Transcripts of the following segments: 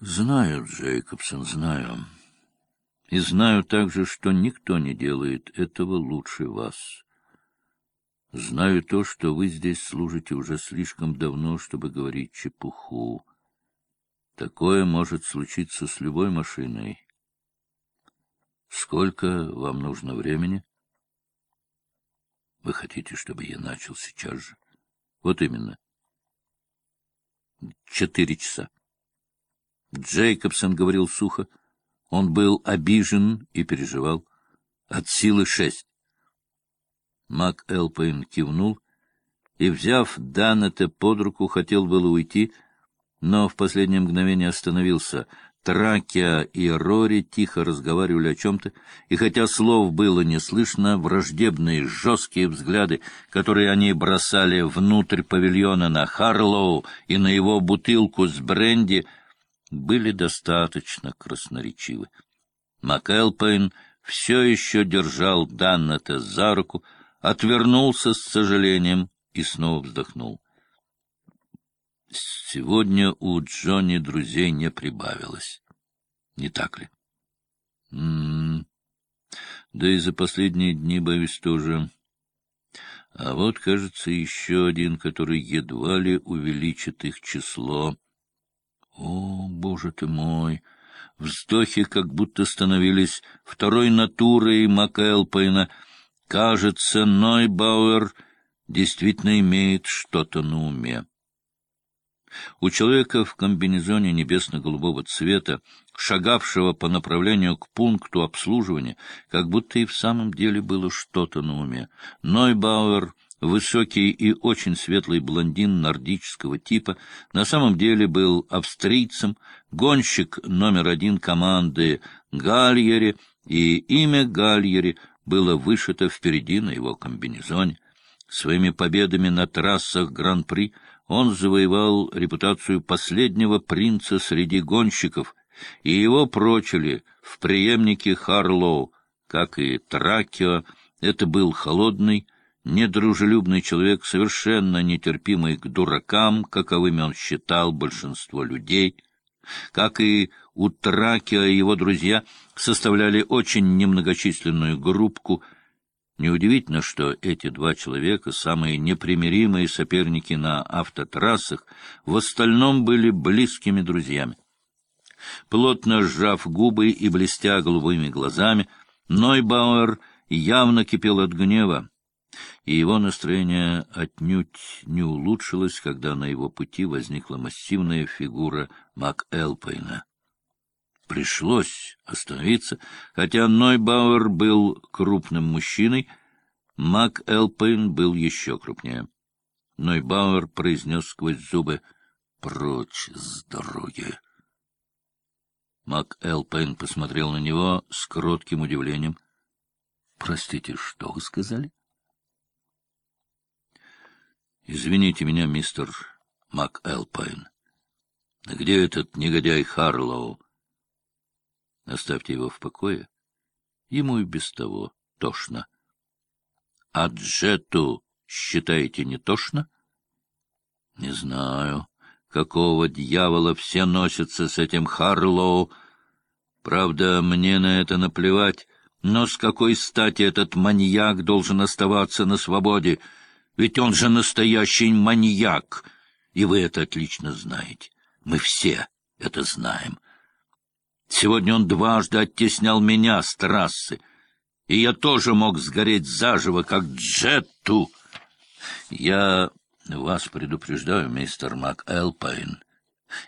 Знаю, Джейкобсон, знаю. И знаю также, что никто не делает этого лучше вас. Знаю то, что вы здесь служите уже слишком давно, чтобы говорить чепуху. Такое может случиться с любой машиной. Сколько вам нужно времени? Вы хотите, чтобы я начал сейчас же? Вот именно. Четыре часа. Джейкобсон говорил сухо. Он был обижен и переживал. От силы шесть. Мак Элпейн кивнул и, взяв Даннета под руку, хотел было уйти, но в последнее мгновение остановился. Тракия и Рори тихо разговаривали о чем-то, и хотя слов было не слышно, враждебные жесткие взгляды, которые они бросали внутрь павильона на Харлоу и на его бутылку с бренди, были достаточно красноречивы. МакЭлпейн все еще держал Даннета за руку, отвернулся с сожалением и снова вздохнул. Сегодня у Джонни друзей не прибавилось. Не так ли? М -м -м. Да и за последние дни, боюсь, тоже. А вот, кажется, еще один, который едва ли увеличит их число. О, боже ты мой! Вздохи как будто становились второй натурой Макэлпейна. Кажется, Нойбауэр действительно имеет что-то на уме. У человека в комбинезоне небесно-голубого цвета, шагавшего по направлению к пункту обслуживания, как будто и в самом деле было что-то на уме. Нойбауэр, высокий и очень светлый блондин нордического типа, на самом деле был австрийцем, гонщик номер один команды Гальери, и имя Гальери было вышито впереди на его комбинезоне. Своими победами на трассах Гран-при он завоевал репутацию последнего принца среди гонщиков, и его прочили в преемнике Харлоу, как и Тракио. Это был холодный, недружелюбный человек, совершенно нетерпимый к дуракам, каковыми он считал большинство людей. Как и у Тракио его друзья составляли очень немногочисленную группку — Неудивительно, что эти два человека, самые непримиримые соперники на автотрассах, в остальном были близкими друзьями. Плотно сжав губы и блестя голубыми глазами, Нойбауэр явно кипел от гнева, и его настроение отнюдь не улучшилось, когда на его пути возникла массивная фигура Мак Элпейна. Пришлось остановиться, хотя Нойбауэр был крупным мужчиной, Мак Элпейн был еще крупнее. Нойбауэр произнес сквозь зубы «Прочь с дороги!». Мак Элпейн посмотрел на него с кротким удивлением. — Простите, что вы сказали? — Извините меня, мистер Мак Элпейн. Где этот негодяй Харлоу? Оставьте его в покое. Ему и без того тошно. А Джету считаете не тошно? Не знаю, какого дьявола все носятся с этим Харлоу. Правда, мне на это наплевать, но с какой стати этот маньяк должен оставаться на свободе? Ведь он же настоящий маньяк, и вы это отлично знаете. Мы все это знаем. Сегодня он дважды оттеснял меня с трассы, и я тоже мог сгореть заживо, как Джетту. Я вас предупреждаю, мистер МакЭлпайн.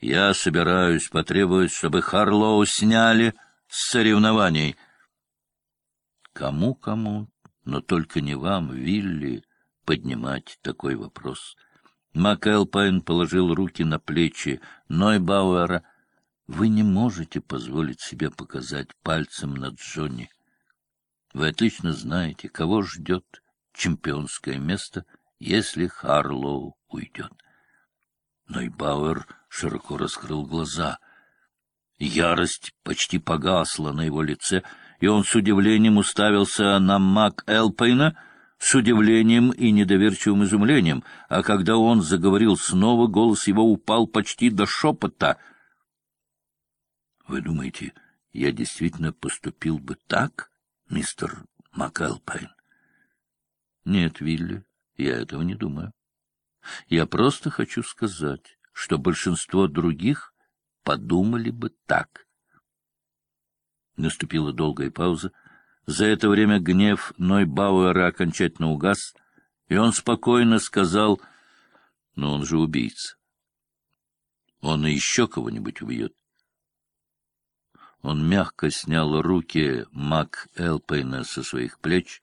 Я собираюсь потребовать, чтобы Харлоу сняли с соревнований. Кому-кому, но только не вам, Вилли, поднимать такой вопрос. МакЭлпайн положил руки на плечи Нойбауэра, вы не можете позволить себе показать пальцем на Джонни. Вы отлично знаете, кого ждет чемпионское место, если Харлоу уйдет. Но и Бауэр широко раскрыл глаза. Ярость почти погасла на его лице, и он с удивлением уставился на Мак Элпейна, с удивлением и недоверчивым изумлением, а когда он заговорил снова, голос его упал почти до шепота — Вы думаете, я действительно поступил бы так, мистер МакАлпайн? Нет, Вилли, я этого не думаю. Я просто хочу сказать, что большинство других подумали бы так. Наступила долгая пауза. За это время гнев Нойбауэра окончательно угас, и он спокойно сказал, «Но «Ну, он же убийца. Он и еще кого-нибудь убьет». Он мягко снял руки Мак Элпейна со своих плеч,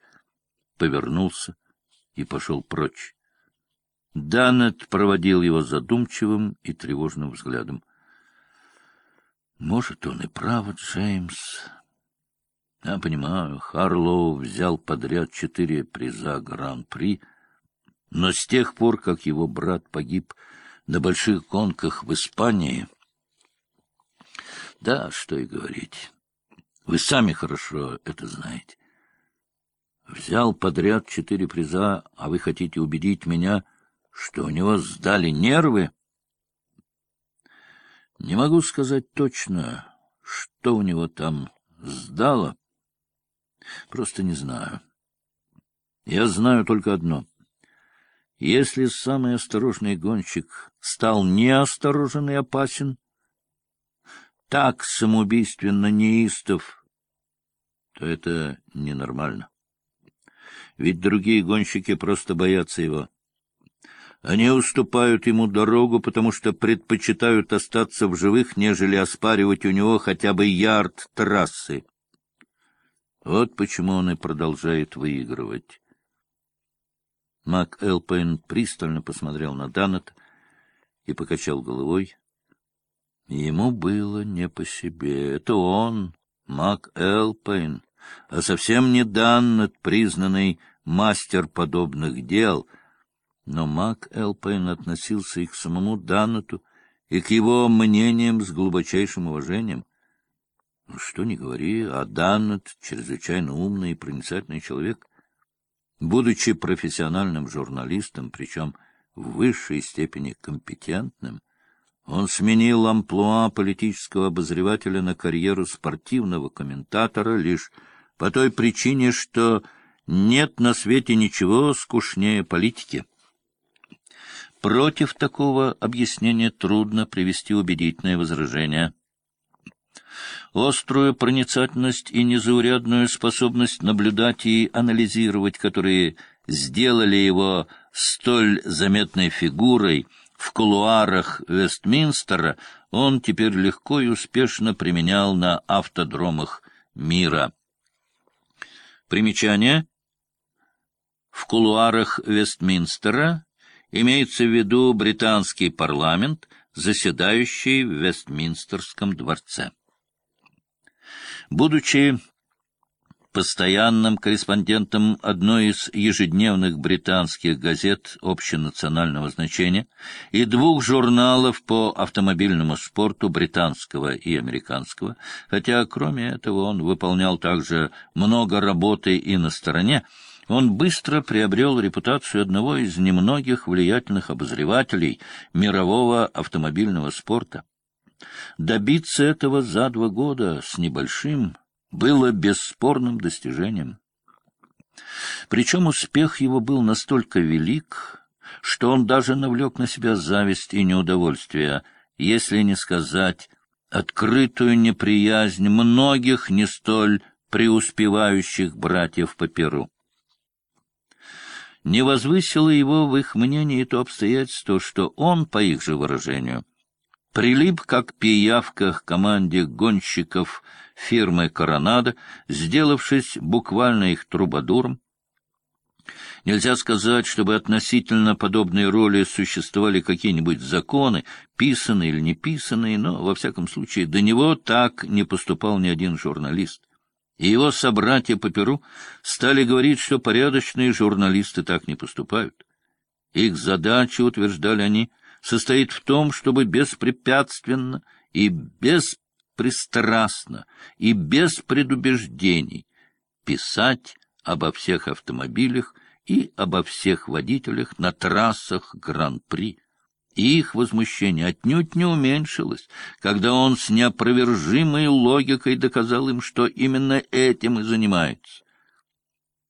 повернулся и пошел прочь. Данет проводил его задумчивым и тревожным взглядом. Может, он и прав, Джеймс. Я понимаю, Харлоу взял подряд четыре приза Гран-при, но с тех пор, как его брат погиб на больших гонках в Испании... Да, что и говорить. Вы сами хорошо это знаете. Взял подряд четыре приза, а вы хотите убедить меня, что у него сдали нервы? Не могу сказать точно, что у него там сдало. Просто не знаю. Я знаю только одно. Если самый осторожный гонщик стал неосторожен и опасен, так самоубийственно неистов, то это ненормально. Ведь другие гонщики просто боятся его. Они уступают ему дорогу, потому что предпочитают остаться в живых, нежели оспаривать у него хотя бы ярд трассы. Вот почему он и продолжает выигрывать. Мак Элпейн пристально посмотрел на Данет и покачал головой. Ему было не по себе. Это он, Мак Элпейн, а совсем не Данет, признанный мастер подобных дел — но Мак Элпейн относился и к самому Даннету, и к его мнениям с глубочайшим уважением. Ну, что ни говори, а Даннет — чрезвычайно умный и проницательный человек. Будучи профессиональным журналистом, причем в высшей степени компетентным, он сменил амплуа политического обозревателя на карьеру спортивного комментатора лишь по той причине, что нет на свете ничего скучнее политики. Против такого объяснения трудно привести убедительное возражение. Острую проницательность и незаурядную способность наблюдать и анализировать, которые сделали его столь заметной фигурой в кулуарах Вестминстера, он теперь легко и успешно применял на автодромах мира. Примечание. В кулуарах Вестминстера Имеется в виду британский парламент, заседающий в Вестминстерском дворце. Будучи постоянным корреспондентом одной из ежедневных британских газет общенационального значения и двух журналов по автомобильному спорту британского и американского, хотя кроме этого он выполнял также много работы и на стороне, он быстро приобрел репутацию одного из немногих влиятельных обозревателей мирового автомобильного спорта. Добиться этого за два года с небольшим было бесспорным достижением. Причем успех его был настолько велик, что он даже навлек на себя зависть и неудовольствие, если не сказать открытую неприязнь многих не столь преуспевающих братьев по перу. Не возвысило его в их мнении то обстоятельство, что он, по их же выражению, прилип как пиявка к команде гонщиков фирмы «Коронадо», сделавшись буквально их трубадуром. Нельзя сказать, чтобы относительно подобной роли существовали какие-нибудь законы, писанные или не писанные, но, во всяком случае, до него так не поступал ни один журналист и его собратья по Перу стали говорить, что порядочные журналисты так не поступают. Их задача, утверждали они, состоит в том, чтобы беспрепятственно и беспристрастно и без предубеждений писать обо всех автомобилях и обо всех водителях на трассах Гран-при, Их возмущение отнюдь не уменьшилось, когда он с неопровержимой логикой доказал им, что именно этим и занимается.